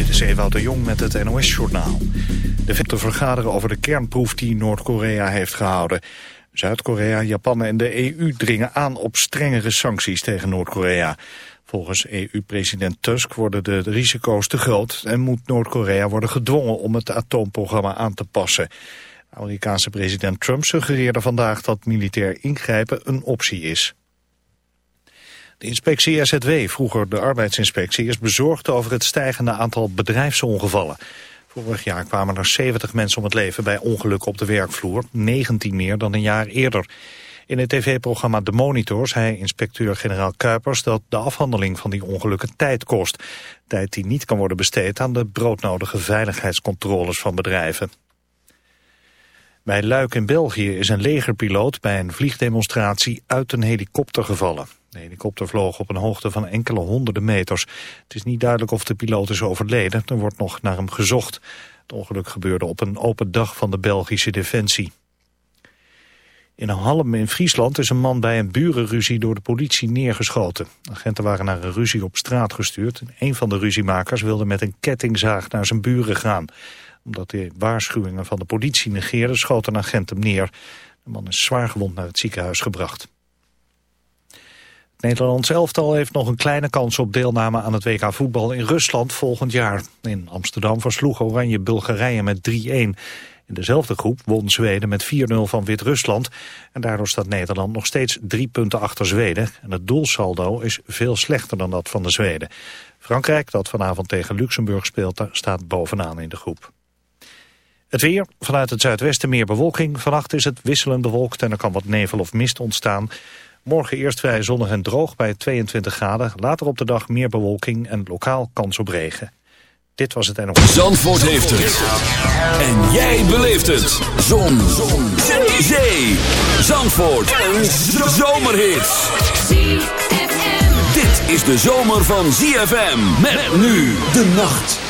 Dit is Ewout Jong met het NOS-journaal. De te vergaderen over de kernproef die Noord-Korea heeft gehouden. Zuid-Korea, Japan en de EU dringen aan op strengere sancties tegen Noord-Korea. Volgens EU-president Tusk worden de risico's te groot... en moet Noord-Korea worden gedwongen om het atoomprogramma aan te passen. Amerikaanse president Trump suggereerde vandaag dat militair ingrijpen een optie is. De inspectie SZW, vroeger de arbeidsinspectie, is bezorgd over het stijgende aantal bedrijfsongevallen. Vorig jaar kwamen er 70 mensen om het leven bij ongelukken op de werkvloer, 19 meer dan een jaar eerder. In het tv-programma De Monitor zei inspecteur-generaal Kuipers dat de afhandeling van die ongelukken tijd kost. Tijd die niet kan worden besteed aan de broodnodige veiligheidscontroles van bedrijven. Bij Luik in België is een legerpiloot bij een vliegdemonstratie uit een helikopter gevallen. De helikopter vloog op een hoogte van enkele honderden meters. Het is niet duidelijk of de piloot is overleden. Er wordt nog naar hem gezocht. Het ongeluk gebeurde op een open dag van de Belgische Defensie. In halm in Friesland is een man bij een burenruzie door de politie neergeschoten. Agenten waren naar een ruzie op straat gestuurd. Een van de ruziemakers wilde met een kettingzaag naar zijn buren gaan. Omdat hij waarschuwingen van de politie negeerde, schoot een agent hem neer. De man is zwaar gewond naar het ziekenhuis gebracht. Het Nederlands elftal heeft nog een kleine kans op deelname aan het WK voetbal in Rusland volgend jaar. In Amsterdam versloeg Oranje Bulgarije met 3-1. In dezelfde groep won Zweden met 4-0 van Wit-Rusland. En daardoor staat Nederland nog steeds drie punten achter Zweden. En het doelsaldo is veel slechter dan dat van de Zweden. Frankrijk, dat vanavond tegen Luxemburg speelt, staat bovenaan in de groep. Het weer, vanuit het zuidwesten meer bewolking. Vannacht is het wisselend bewolkt en er kan wat nevel of mist ontstaan. Morgen eerst vrij zonnig en droog bij 22 graden. Later op de dag meer bewolking en lokaal kans op regen. Dit was het en nog. Zandvoort heeft het. En jij beleeft het. Zon. Zon. Zee. Zee. Zandvoort. Een zomerhit. Dit is de zomer van ZFM. Met nu de nacht.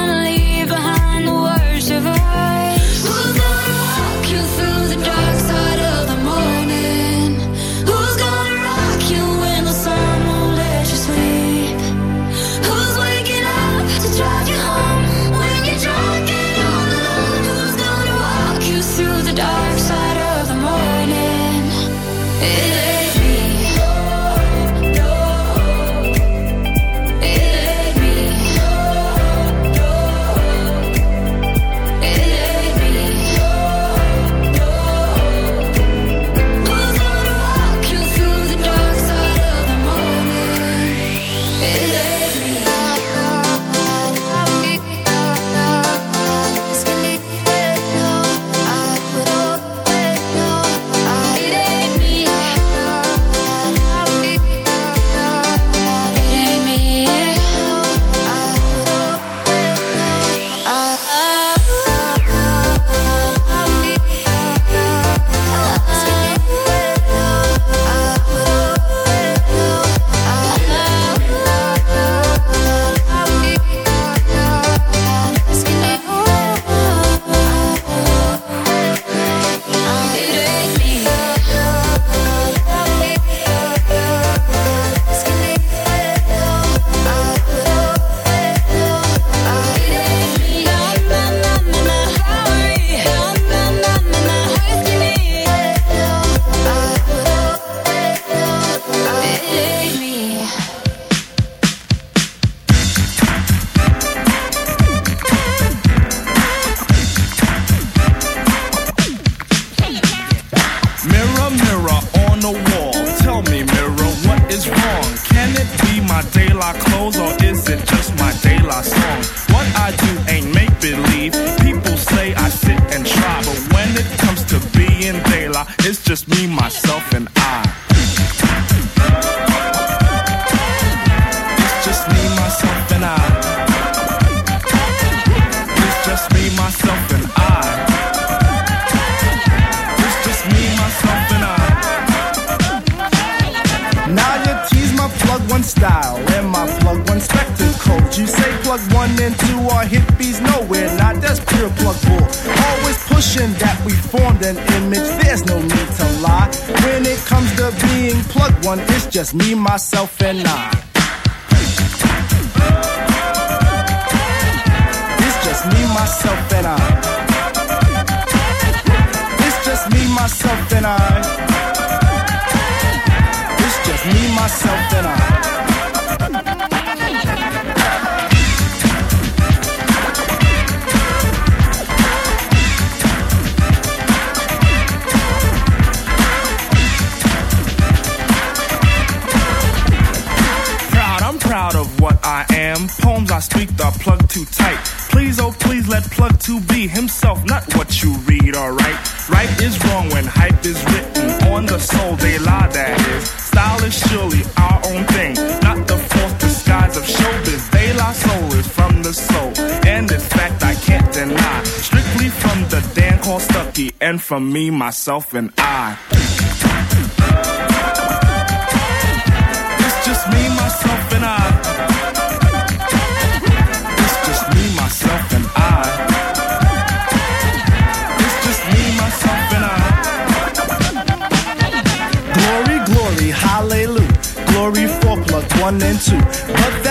50 and from me, myself, and I. It's just me, myself, and I. It's just me, myself, and I. Glory, glory, hallelujah. Glory for Plug One and two. But that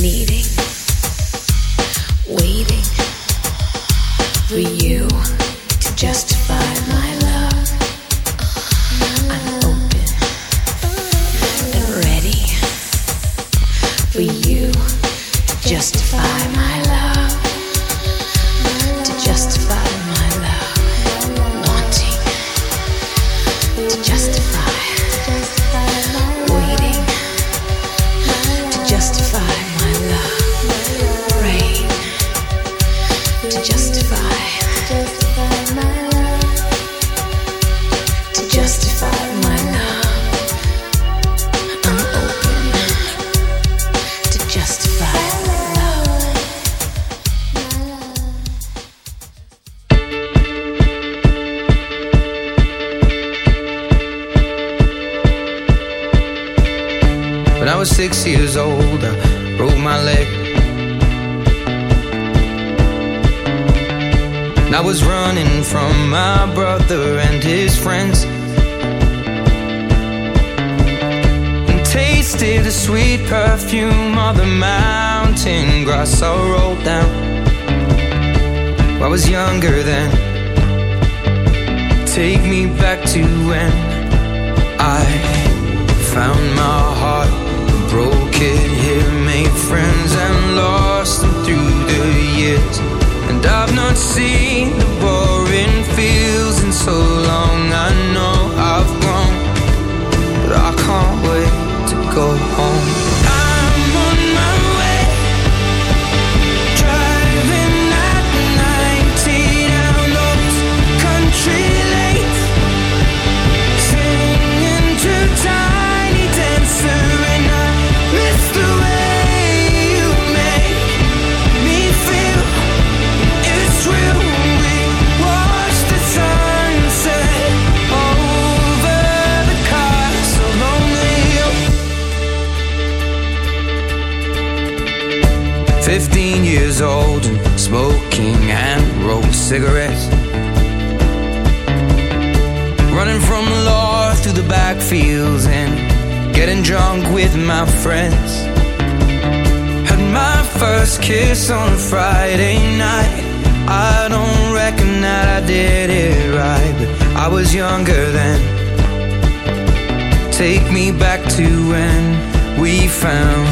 needing, me back to when we found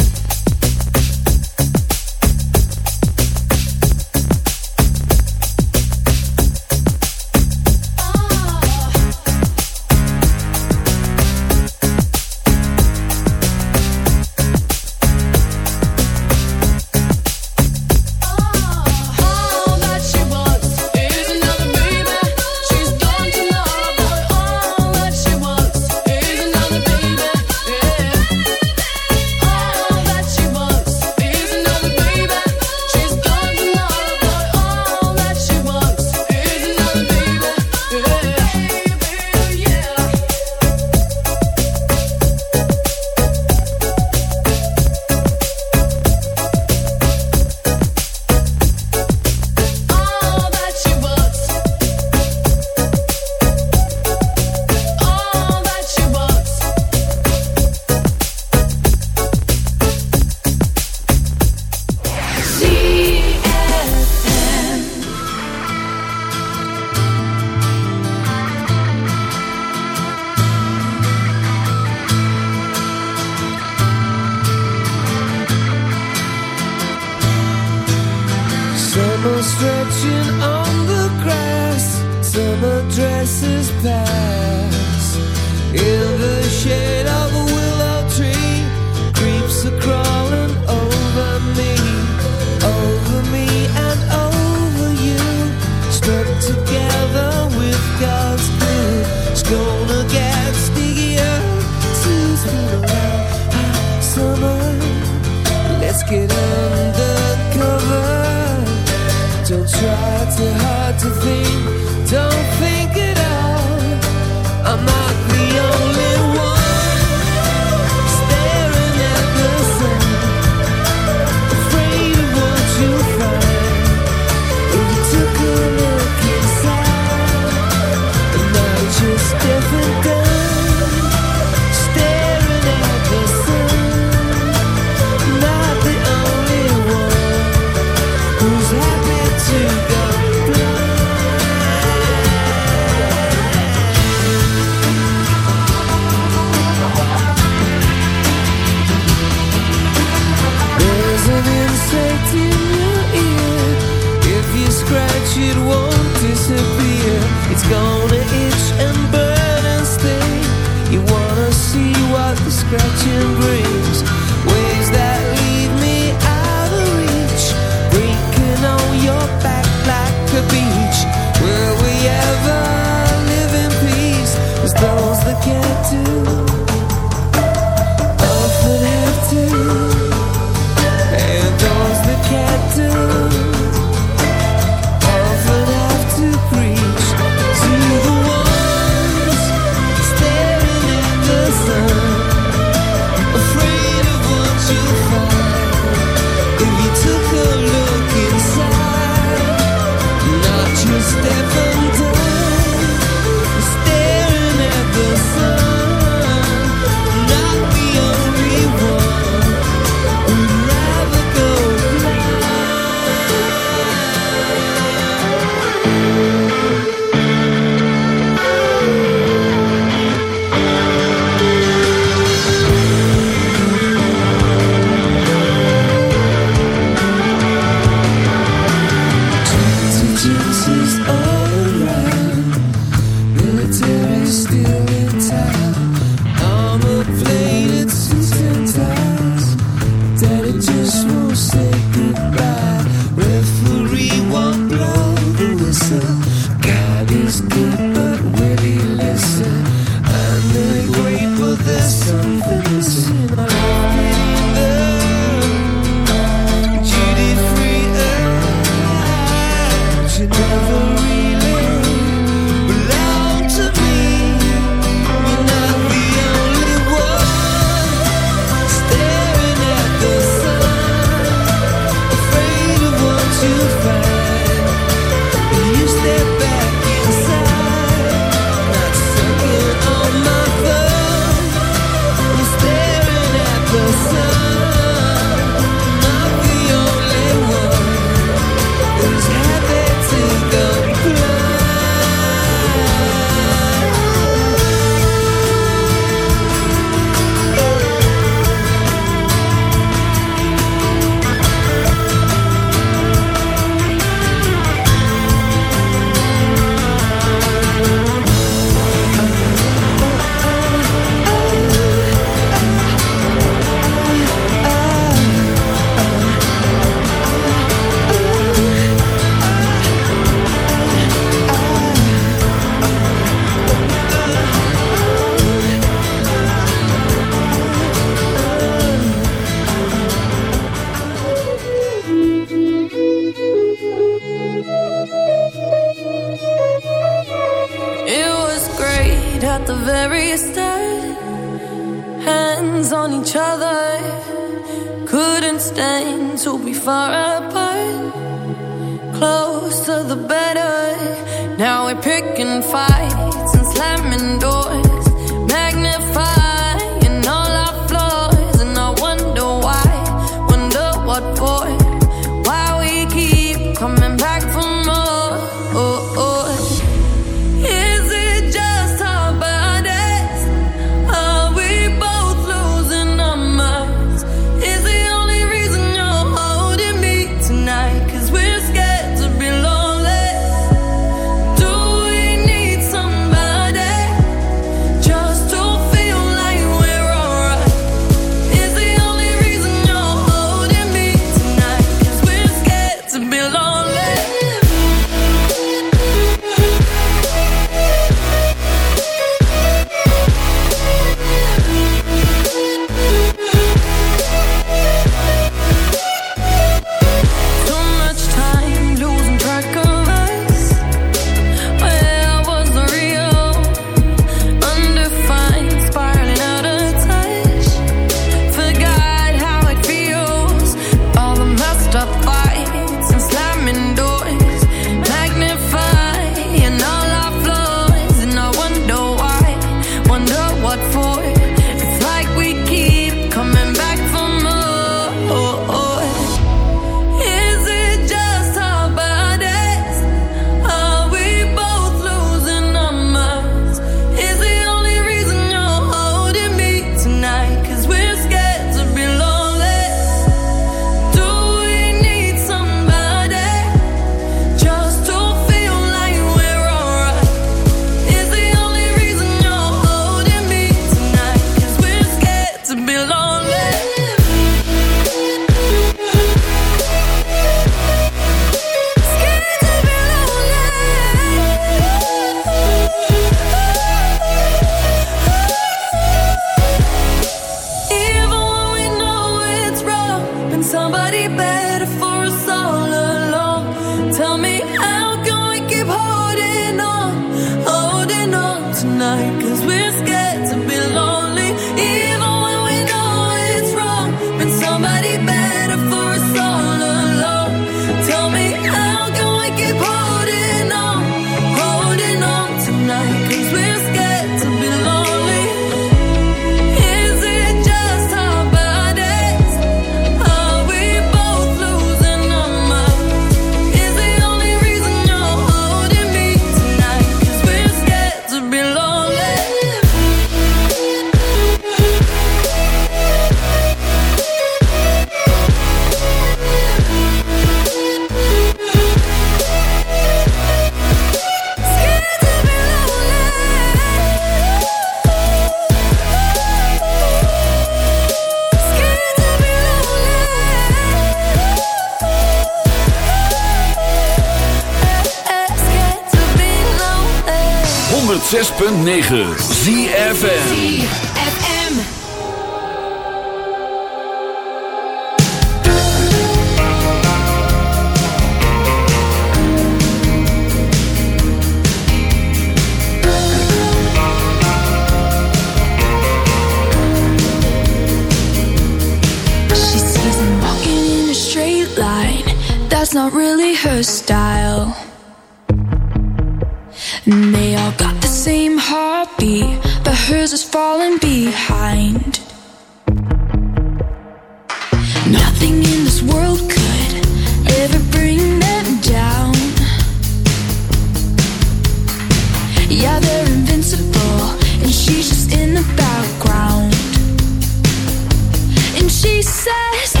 And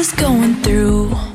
is going through.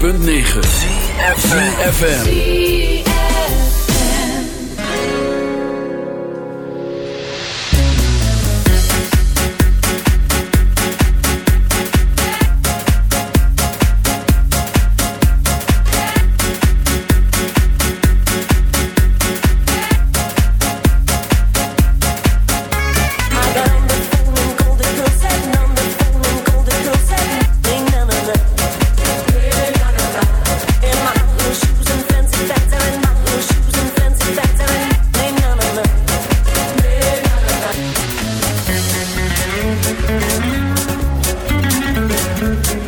106.9 perfect.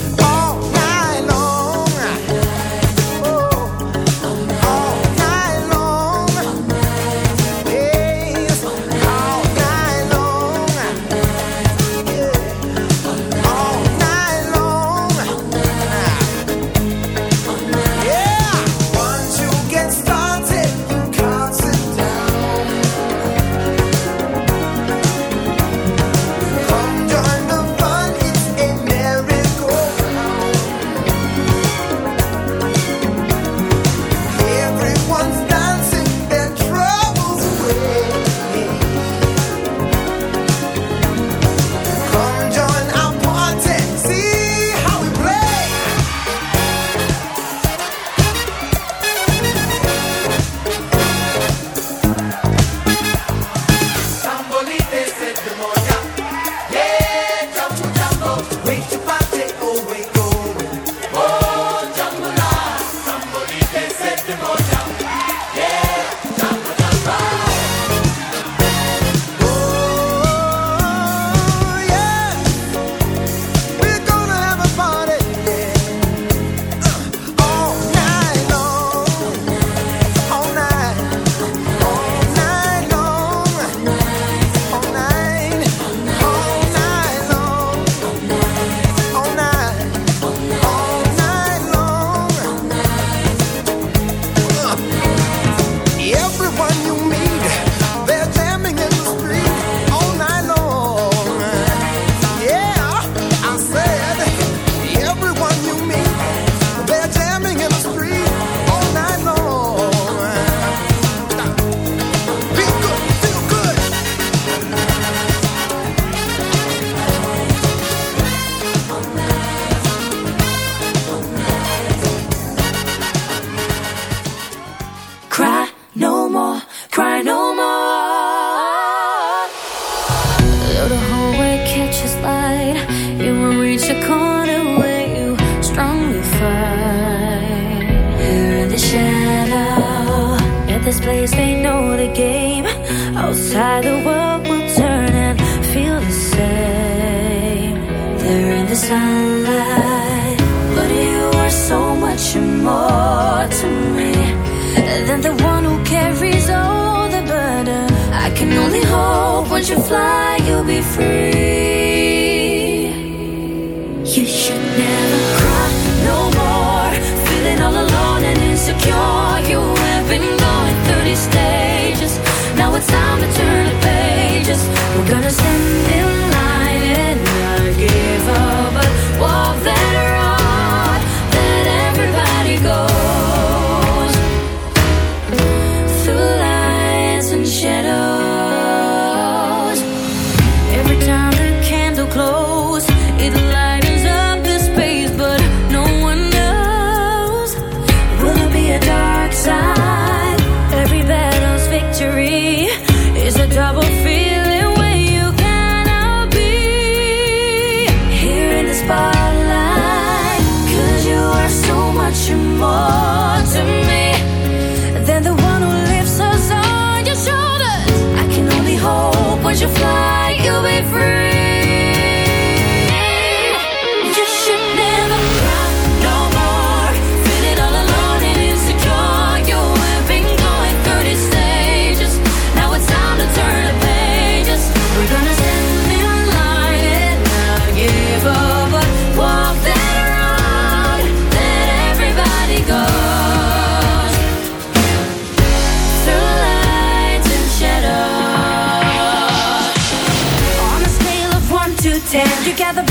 ten,